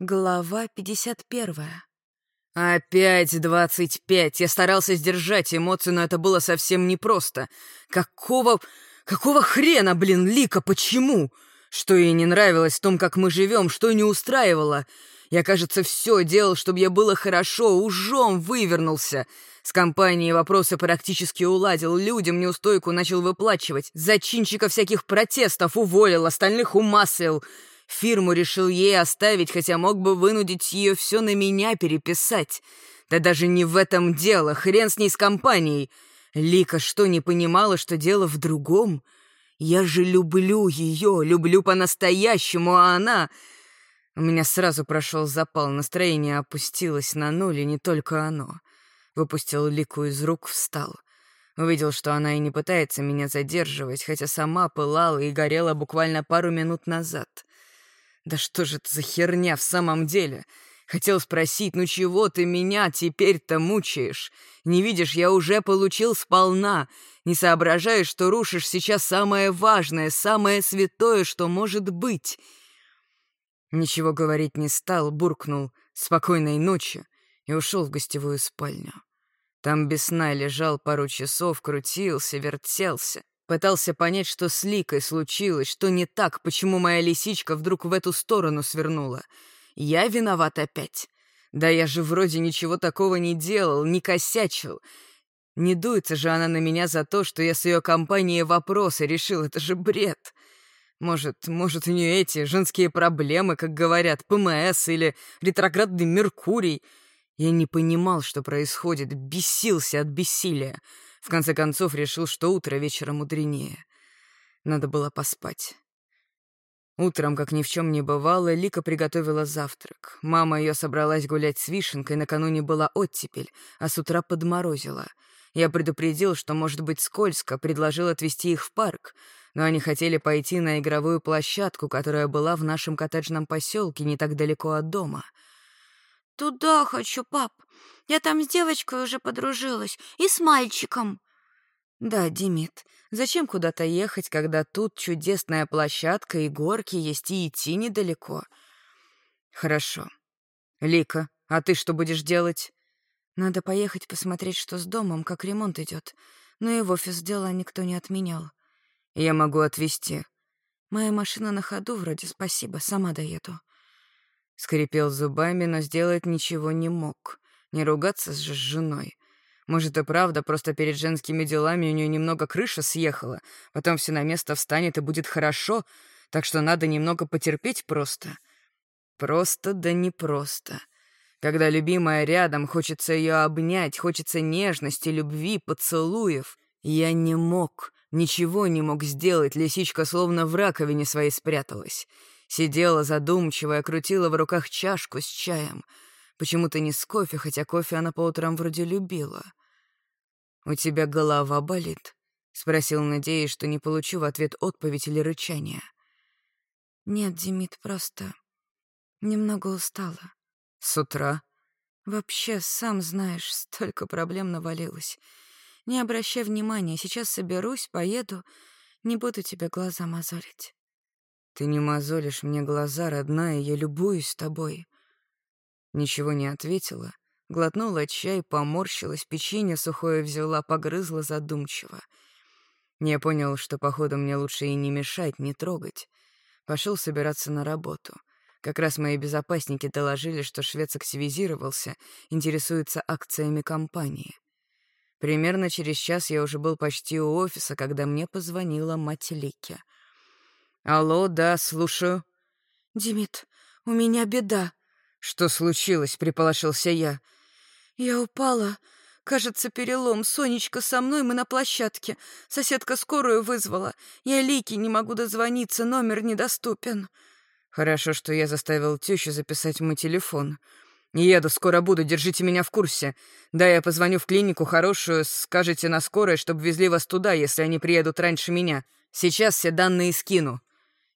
Глава 51. Опять двадцать пять. Я старался сдержать эмоции, но это было совсем непросто. Какого... Какого хрена, блин, Лика, почему? Что ей не нравилось в том, как мы живем, что не устраивало? Я, кажется, все делал, чтобы я было хорошо, ужом вывернулся. С компанией вопросы практически уладил, людям неустойку начал выплачивать, зачинщиков всяких протестов уволил, остальных умаслил. Фирму решил ей оставить, хотя мог бы вынудить ее все на меня переписать. Да даже не в этом дело, хрен с ней с компанией. Лика что, не понимала, что дело в другом? Я же люблю ее, люблю по-настоящему, а она... У меня сразу прошел запал, настроение опустилось на ноль, и не только оно. Выпустил Лику из рук, встал. Увидел, что она и не пытается меня задерживать, хотя сама пылала и горела буквально пару минут назад. Да что же это за херня в самом деле? Хотел спросить, ну чего ты меня теперь-то мучаешь? Не видишь, я уже получил сполна. Не соображаешь, что рушишь сейчас самое важное, самое святое, что может быть. Ничего говорить не стал, буркнул «спокойной ночи» и ушел в гостевую спальню. Там без сна лежал пару часов, крутился, вертелся. Пытался понять, что с Ликой случилось, что не так, почему моя лисичка вдруг в эту сторону свернула. Я виноват опять. Да я же вроде ничего такого не делал, не косячил. Не дуется же она на меня за то, что я с ее компанией вопросы решил. Это же бред. Может, может, у нее эти женские проблемы, как говорят, ПМС или ретроградный Меркурий. Я не понимал, что происходит, бесился от бессилия. В конце концов, решил, что утро вечера мудренее. Надо было поспать. Утром, как ни в чем не бывало, Лика приготовила завтрак. Мама ее собралась гулять с вишенкой, накануне была оттепель, а с утра подморозила. Я предупредил, что может быть скользко, предложил отвезти их в парк, но они хотели пойти на игровую площадку, которая была в нашем коттеджном поселке не так далеко от дома. «Туда хочу, пап. Я там с девочкой уже подружилась. И с мальчиком». «Да, Димит, зачем куда-то ехать, когда тут чудесная площадка и горки есть, и идти недалеко?» «Хорошо. Лика, а ты что будешь делать?» «Надо поехать посмотреть, что с домом, как ремонт идет. Но и в офис дела никто не отменял. Я могу отвезти. Моя машина на ходу вроде, спасибо, сама доеду». Скрипел зубами, но сделать ничего не мог. Не ругаться же с женой. Может, и правда, просто перед женскими делами у нее немного крыша съехала, потом все на место встанет и будет хорошо, так что надо немного потерпеть просто. Просто да не просто. Когда любимая рядом, хочется ее обнять, хочется нежности, любви, поцелуев. Я не мог, ничего не мог сделать, лисичка словно в раковине своей спряталась. Сидела задумчивая, крутила в руках чашку с чаем — Почему-то не с кофе, хотя кофе она по утрам вроде любила. «У тебя голова болит?» — спросил, надеясь, что не получу в ответ отповедь или рычание. «Нет, Демид, просто немного устала». «С утра?» «Вообще, сам знаешь, столько проблем навалилось. Не обращай внимания, сейчас соберусь, поеду, не буду тебе глаза мозолить». «Ты не мозолишь мне глаза, родная, я любуюсь тобой. Ничего не ответила, глотнула чай, поморщилась, печенье сухое взяла, погрызла задумчиво. Я понял, что, походу, мне лучше и не мешать, не трогать. Пошел собираться на работу. Как раз мои безопасники доложили, что швец активизировался, интересуется акциями компании. Примерно через час я уже был почти у офиса, когда мне позвонила мать Лики. «Алло, да, слушаю». «Димит, у меня беда», «Что случилось?» — приполошился я. «Я упала. Кажется, перелом. Сонечка со мной, мы на площадке. Соседка скорую вызвала. Я Лики не могу дозвониться, номер недоступен». «Хорошо, что я заставил тещу записать мой телефон. Еду, скоро буду, держите меня в курсе. Да, я позвоню в клинику хорошую, скажете на скорой, чтобы везли вас туда, если они приедут раньше меня. Сейчас все данные скину».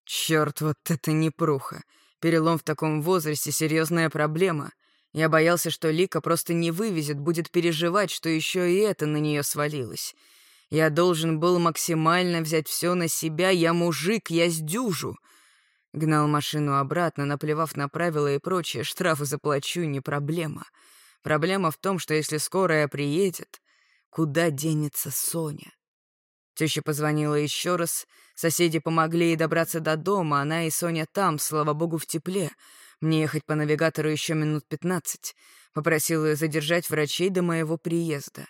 Черт, вот это непруха. Перелом в таком возрасте — серьезная проблема. Я боялся, что Лика просто не вывезет, будет переживать, что еще и это на нее свалилось. Я должен был максимально взять все на себя, я мужик, я сдюжу. Гнал машину обратно, наплевав на правила и прочее, штрафы заплачу, не проблема. Проблема в том, что если скорая приедет, куда денется Соня? Теща позвонила еще раз, соседи помогли ей добраться до дома, она и Соня там, слава богу, в тепле. Мне ехать по навигатору еще минут пятнадцать. Попросил ее задержать врачей до моего приезда.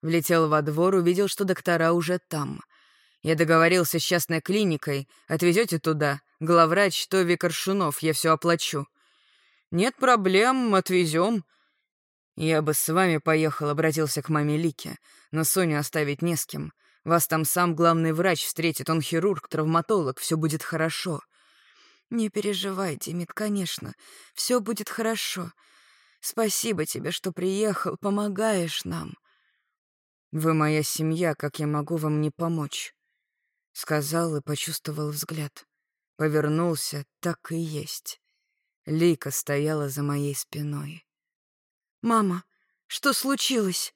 Влетел во двор, увидел, что доктора уже там. Я договорился с частной клиникой. Отвезете туда. Главврач Тови Коршунов, я все оплачу. Нет проблем, отвезем. Я бы с вами поехал, обратился к маме Лике, но Соню оставить не с кем. Вас там сам главный врач встретит, он хирург, травматолог, все будет хорошо. Не переживай, Демид, конечно, все будет хорошо. Спасибо тебе, что приехал, помогаешь нам. Вы моя семья, как я могу вам не помочь? Сказал и почувствовал взгляд. Повернулся, так и есть. Лика стояла за моей спиной. «Мама, что случилось?»